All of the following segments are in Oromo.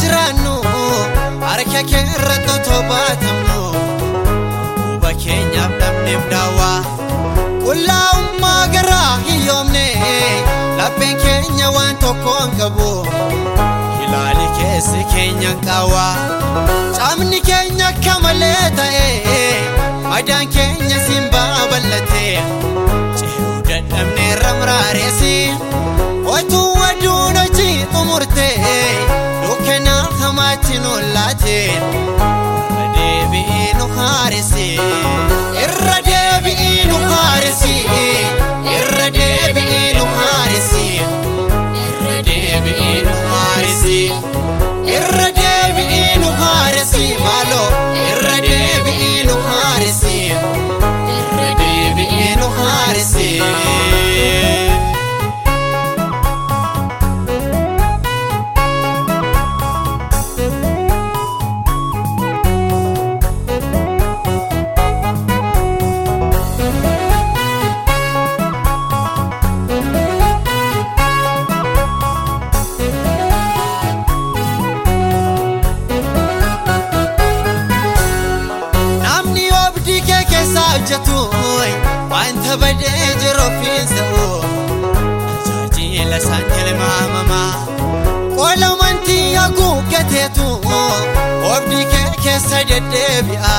jiraannu harka kee irratti otoo baatamnu lapheen keenya waan tokko hin qabu ilaali keessi keenya qaawwaa caamni keenya akka malee ta'e madaan keenya siin babal'ate ce'uu dadhabnee ramraareessi otuu waduun hojii xumurte dukkana hamaatti nollaate irra deebi'ii nu haarisi irra deebi'ii nu haarisi irra deebi'ii nu haarisi keessa hojjetu wanta badee jiru fiinsa'u tajaajila isaan tilmaamamaa qola amantii haguuggateetu oobdii kee keessa deddeebi'a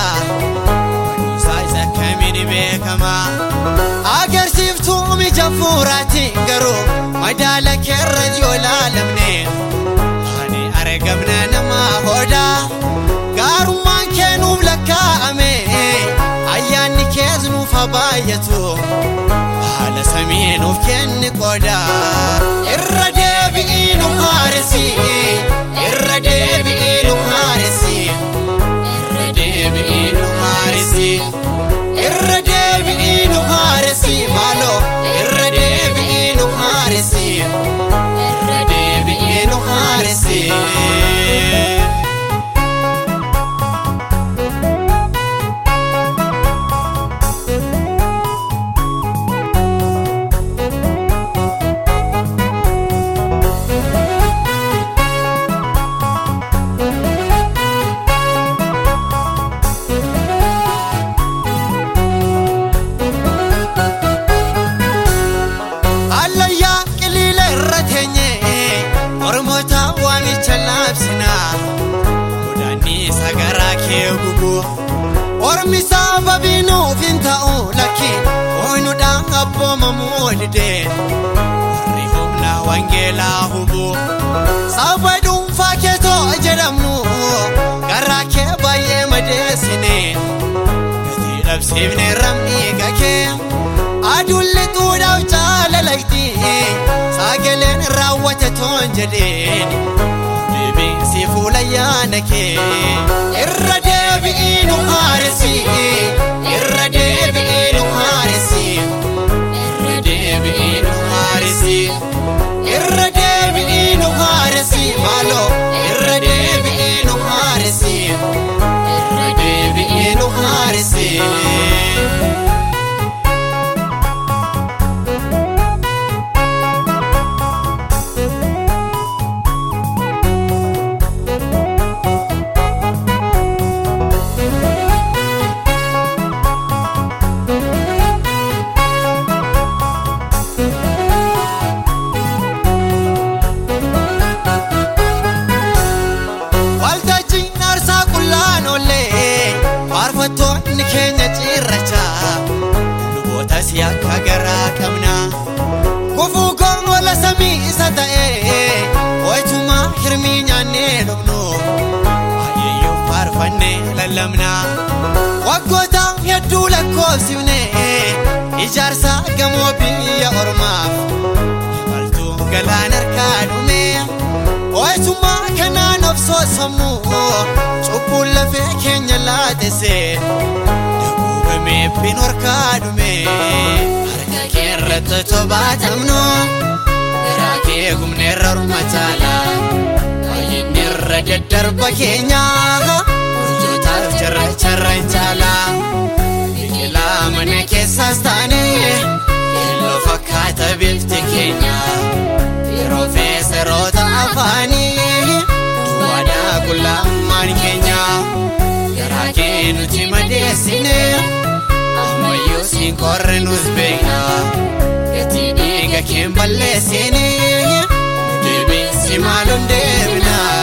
waduusaa isa kamiin beekamaa agarsiiftuu mija fuuraatiin garuu madaala keerra yoo laalamne ani argamna namaa hoodaa gaarummaan kee nuuf lakkaa'ame haa baay'atu haala samii nuuf kenni qooda irra deebi'ii nu haarisi Ormi sababii nuuf hin ta'u lakki Ooyinuudhaan abboomamuu dide Warri humna wangeelaa hubu. Saba dhuunfaa kee too jedhamnu Garaa kee baay'ee madeessine Gatii dhabsiifne ram'ii gakee aduun lixuudhaaf jaalalayti sagaleen raawwate toon jedheen deebiinsi fuula yaana kee irra deebi'ii nu garaa qabna kufuu gongola samii isa ta'e wayituma hirmii nyaannee dhugnu baay'eeyyuu faarfannee lallabna waggoota hedduu lakkoofsifne ijaarsa gamoo biyya ormaaf imaltuu galaan harkaa dhume Ooyisummaa kanaan obsoo sammuu cubbuun lafee keenya laatesee Bin harkaa dhume harka kee irratti tobaatamnu garaa kee gumneerra orma caala baay'inni irra daddarba keenya hojjootaaf jarra jarra hin caala biqilaa mana keessaas taane keelloo fakkaata bifti keenya siin qorre nus beekna gatii dhiiga keen balleessine deebiinsi maalum deebinaa.